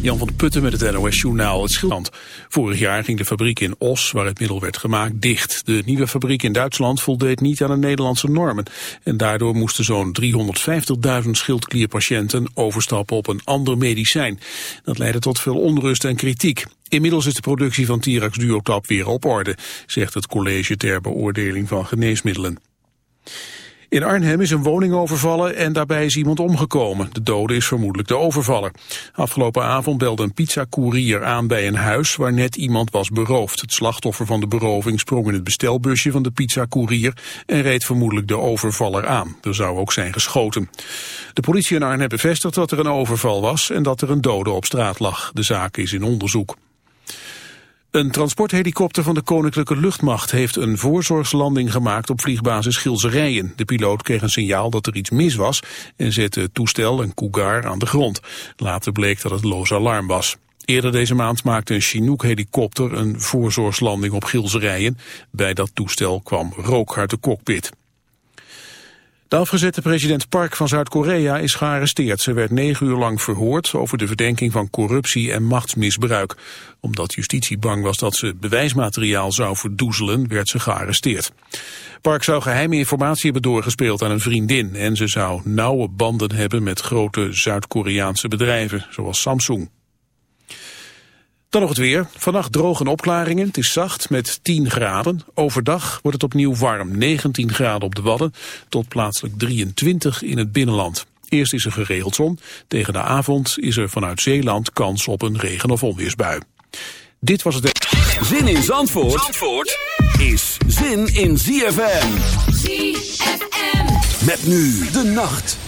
Jan van de Putten met het NOS-journaal Het Schilland. Vorig jaar ging de fabriek in Os, waar het middel werd gemaakt, dicht. De nieuwe fabriek in Duitsland voldeed niet aan de Nederlandse normen. En daardoor moesten zo'n 350.000 schildklierpatiënten overstappen op een ander medicijn. Dat leidde tot veel onrust en kritiek. Inmiddels is de productie van Tirax Duotap weer op orde, zegt het college ter beoordeling van geneesmiddelen. In Arnhem is een woning overvallen en daarbij is iemand omgekomen. De dode is vermoedelijk de overvaller. Afgelopen avond belde een pizzacourier aan bij een huis waar net iemand was beroofd. Het slachtoffer van de beroving sprong in het bestelbusje van de pizzacourier en reed vermoedelijk de overvaller aan. Er zou ook zijn geschoten. De politie in Arnhem bevestigt dat er een overval was en dat er een dode op straat lag. De zaak is in onderzoek. Een transporthelikopter van de Koninklijke Luchtmacht heeft een voorzorgslanding gemaakt op vliegbasis Gilserijen. De piloot kreeg een signaal dat er iets mis was en zette het toestel, een Cougar, aan de grond. Later bleek dat het loos alarm was. Eerder deze maand maakte een Chinook-helikopter een voorzorgslanding op Gilserijen. Bij dat toestel kwam rook uit de cockpit. De afgezette president Park van Zuid-Korea is gearresteerd. Ze werd negen uur lang verhoord over de verdenking van corruptie en machtsmisbruik. Omdat justitie bang was dat ze bewijsmateriaal zou verdoezelen, werd ze gearresteerd. Park zou geheime informatie hebben doorgespeeld aan een vriendin... en ze zou nauwe banden hebben met grote Zuid-Koreaanse bedrijven, zoals Samsung. Dan nog het weer. Vannacht droge opklaringen. Het is zacht met 10 graden. Overdag wordt het opnieuw warm. 19 graden op de Wadden tot plaatselijk 23 in het binnenland. Eerst is er geregeld zon. Tegen de avond is er vanuit Zeeland kans op een regen- of onweersbui. Dit was het... Zin in Zandvoort, Zandvoort is zin in ZFM. ZFM. Met nu de nacht.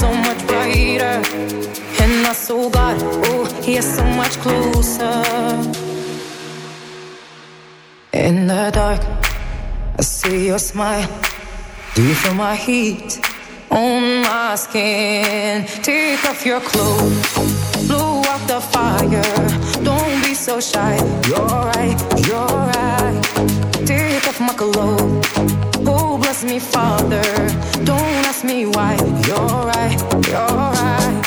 so much brighter. And my soul got, oh, yeah, so much closer. In the dark, I see your smile. Do you feel my heat on my skin? Take off your clothes, blow out the fire. Don't be so shy. You're right, you're right. Take off my clothes. Oh, bless me, Father. Don't me why you're right, you're right.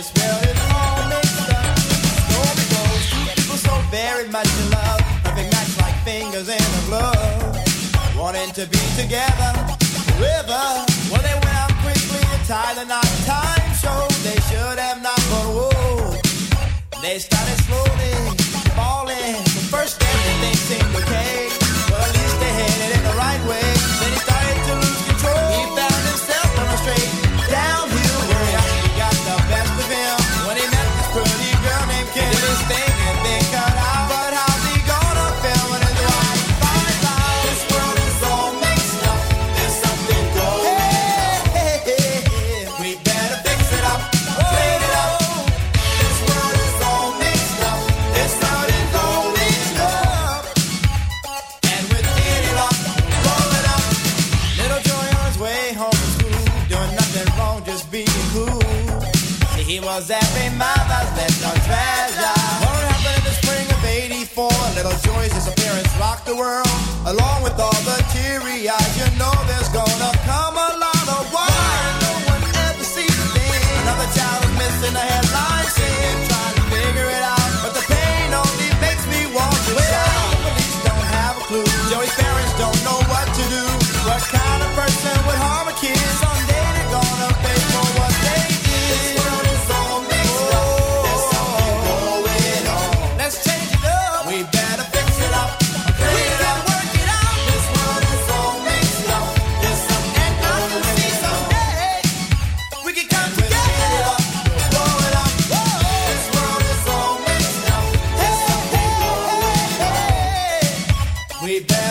this. All people so very much in love, match like fingers in a glove. Wanting to be together. Well, they went out quickly and tied the knot. Time showed they should have not, but whoa, they started slowly falling. The first everything seemed okay. the world, along with all the teary eyes. You know there's gonna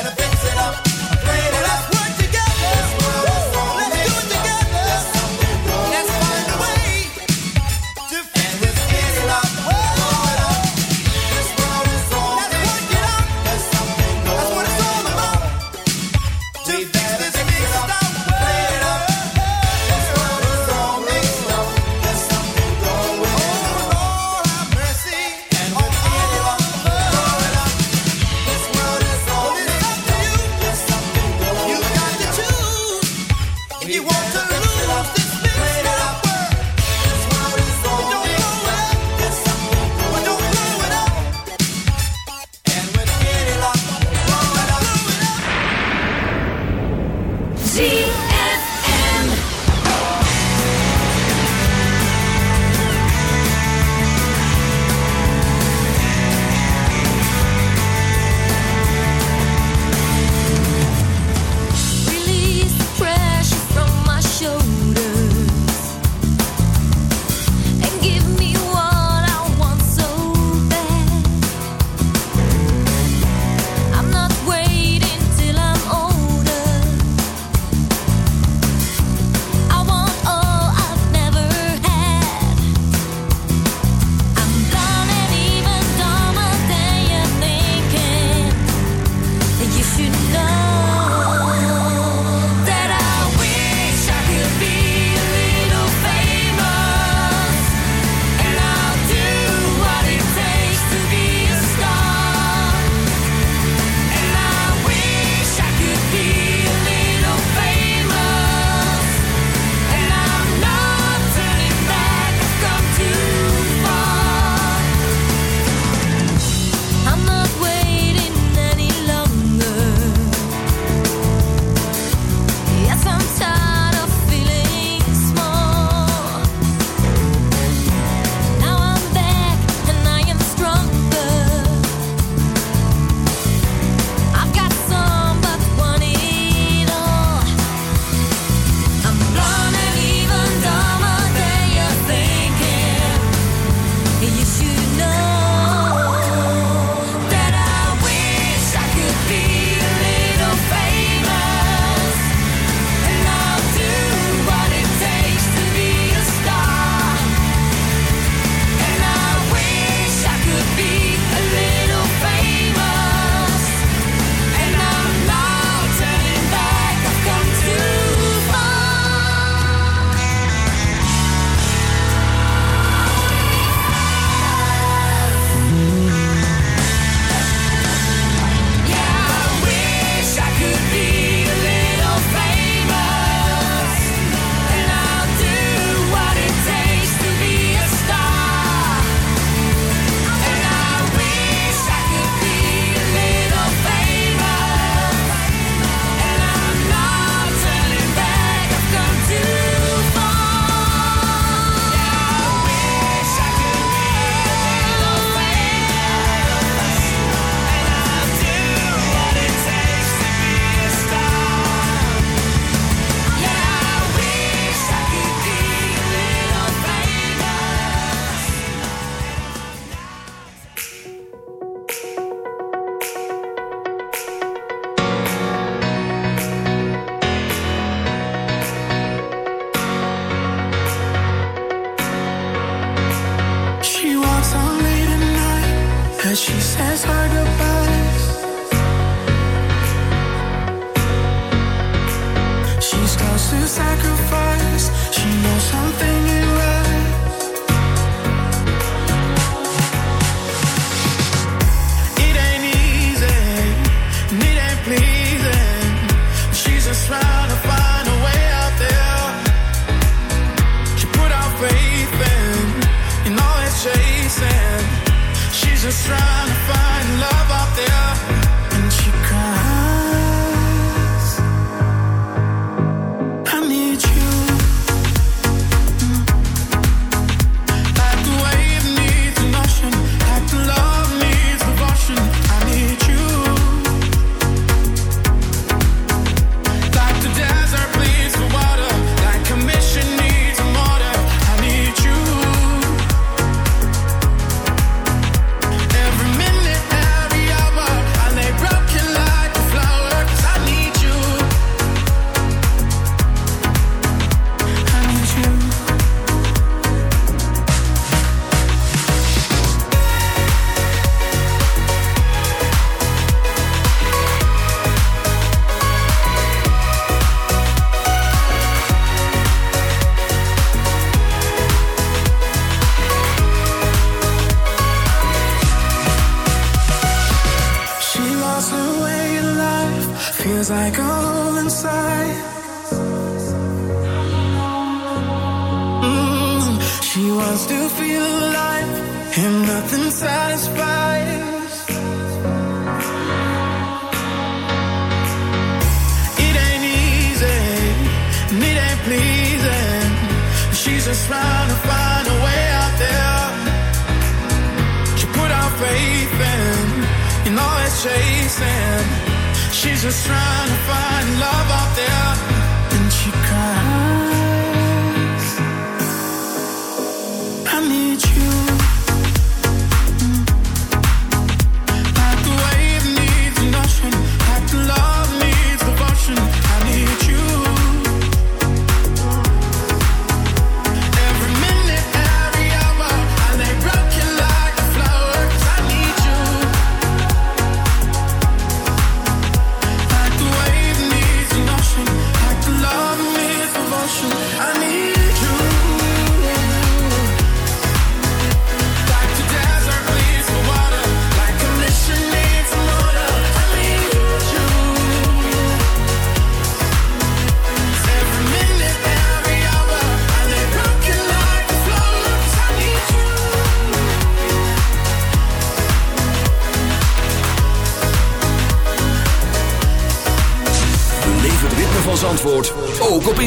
better fix it up. Clean it up. says wants to feel alive, and nothing satisfies. It ain't easy, and it ain't pleasing. She's just trying to find a way out there. She put our faith in, in all it's chasing. She's just trying to find love out there.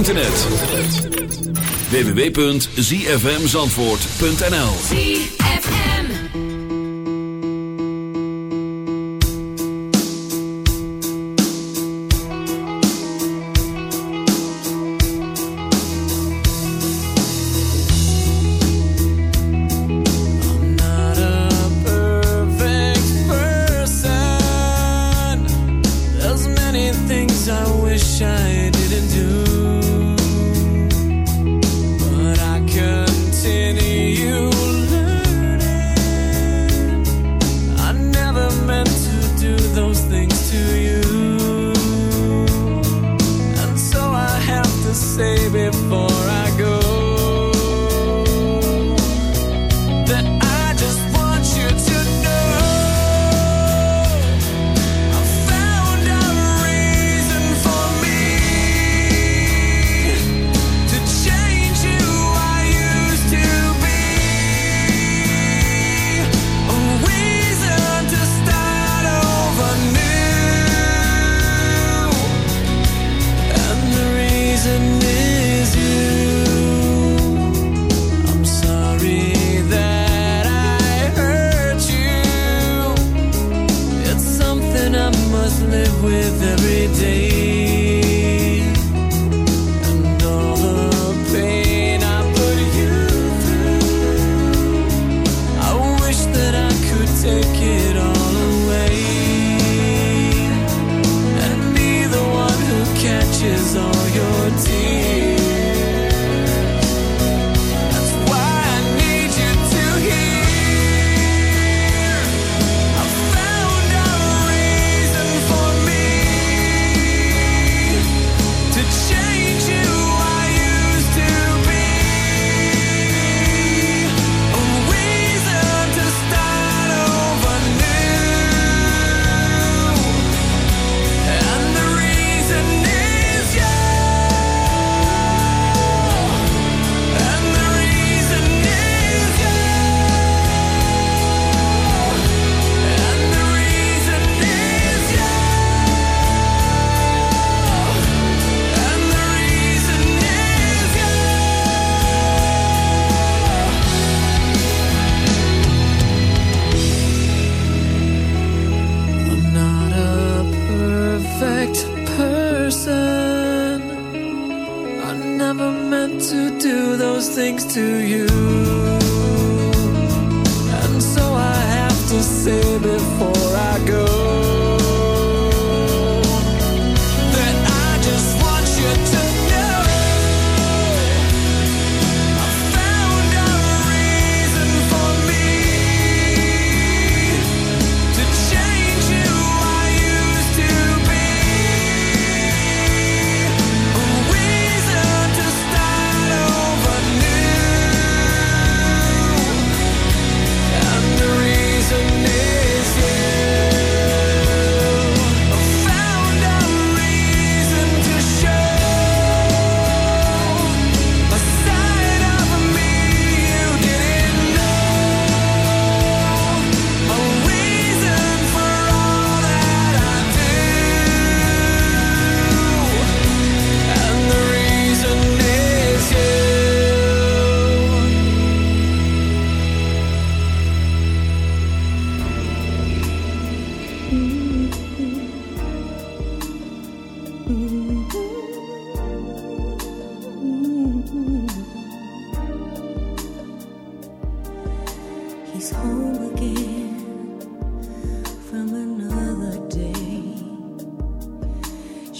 Internet. www.zfmzandvoort.nl ZFM. Not a perfect person. There's many things I wish I didn't do,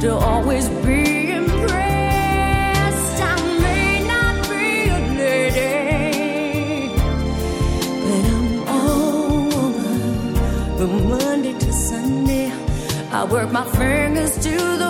to always be impressed. I may not be a lady, but I'm woman from Monday to Sunday. I work my fingers to the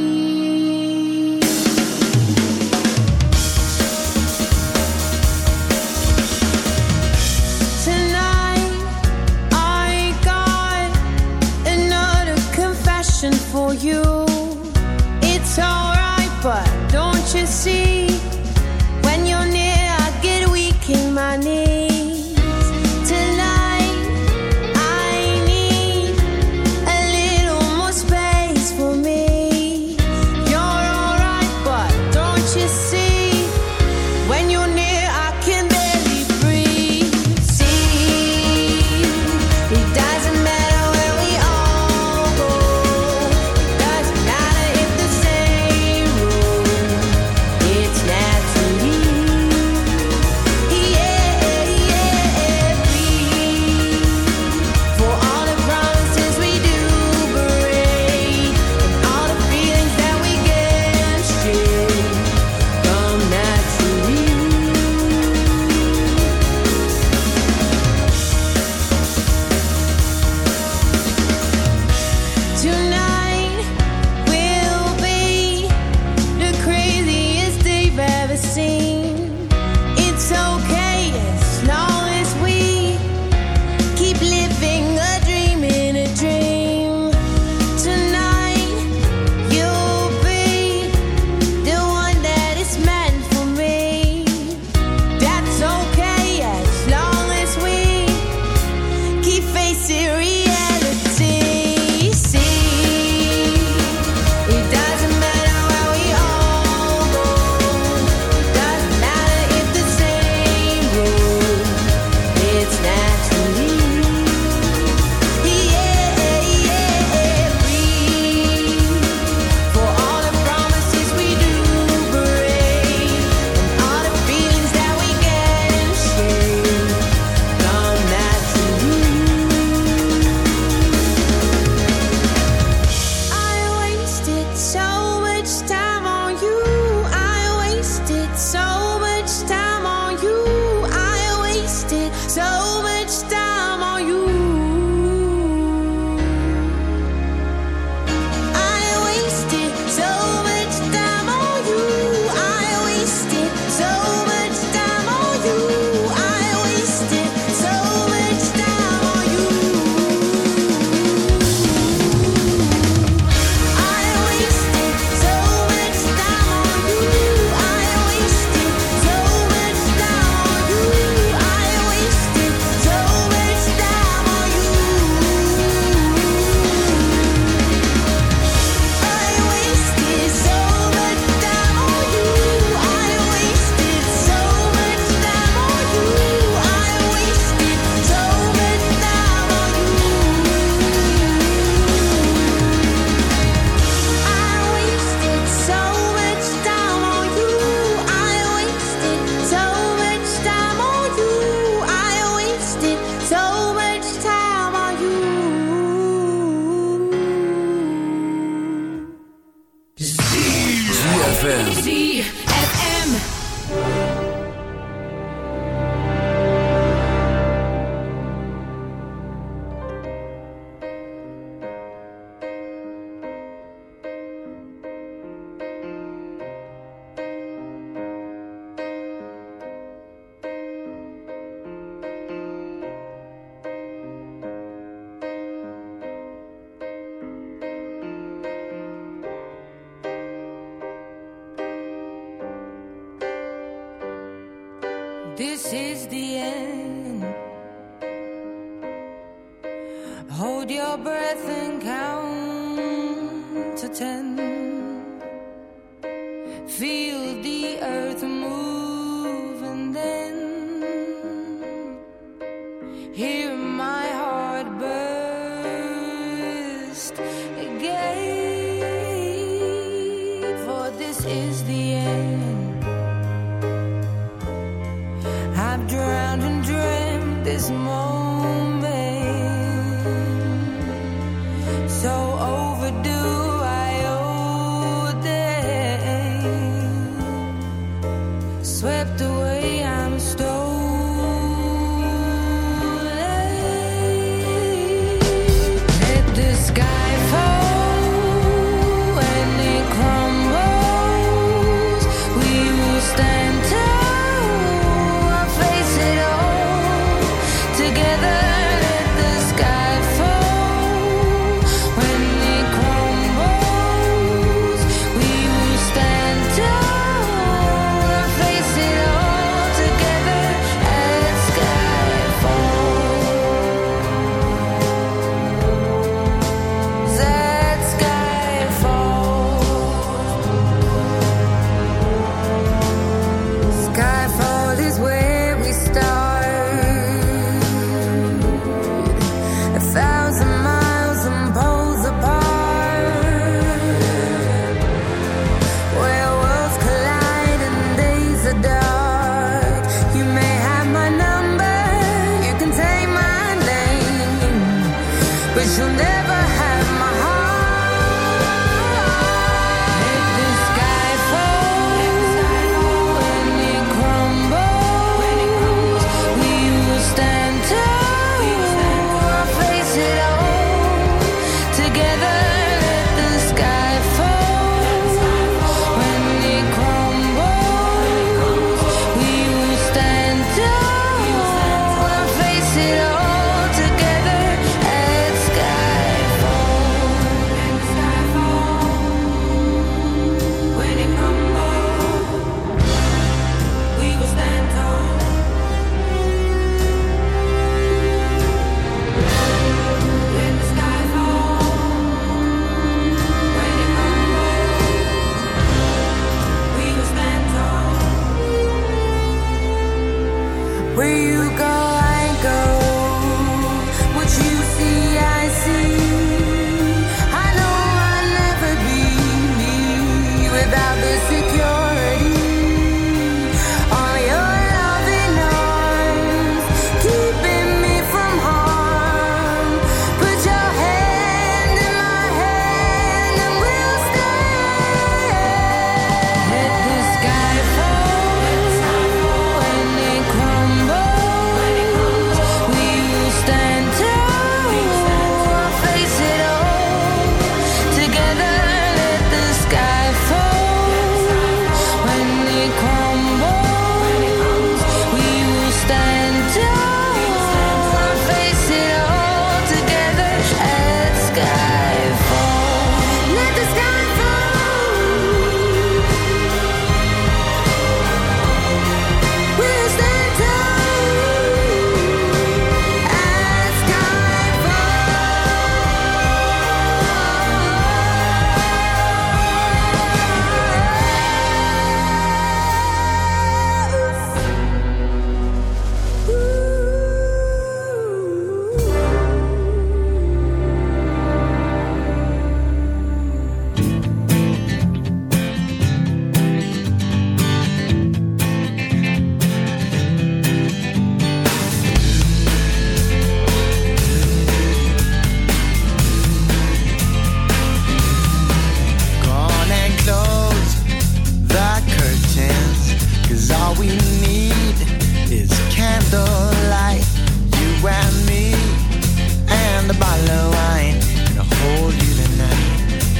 a bottle of wine and I'll hold you tonight.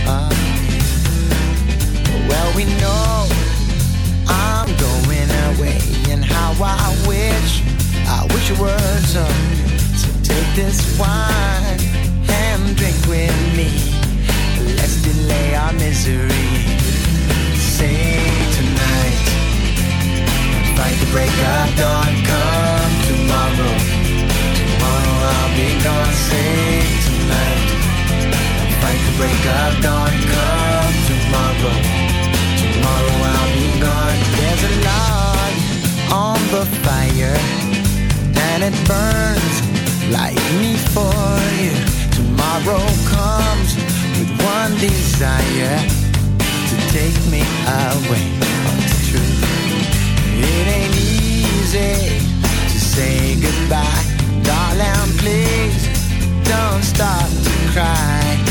Uh, well, we know I'm going away, and how I wish, I wish it were so. So take this wine and drink with me. Let's delay our misery. Say tonight, fight the break of dawn. Come tomorrow, tomorrow I'll be gone. Say the break of dawn Come tomorrow. Tomorrow I'll be gone. There's a log on the fire And it burns like me for you. Tomorrow comes with one desire To take me away. From the truth. It ain't easy to say goodbye. Darling, please don't stop to cry.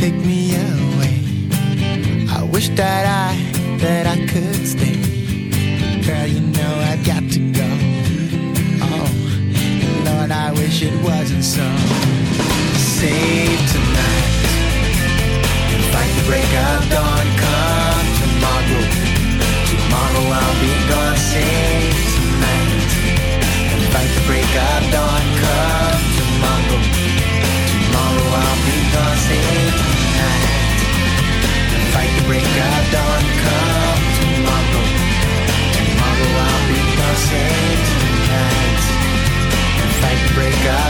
take me away. I wish that I that I could stay. Girl, you know I've got to go. Oh, Lord, I wish it wasn't so. break up.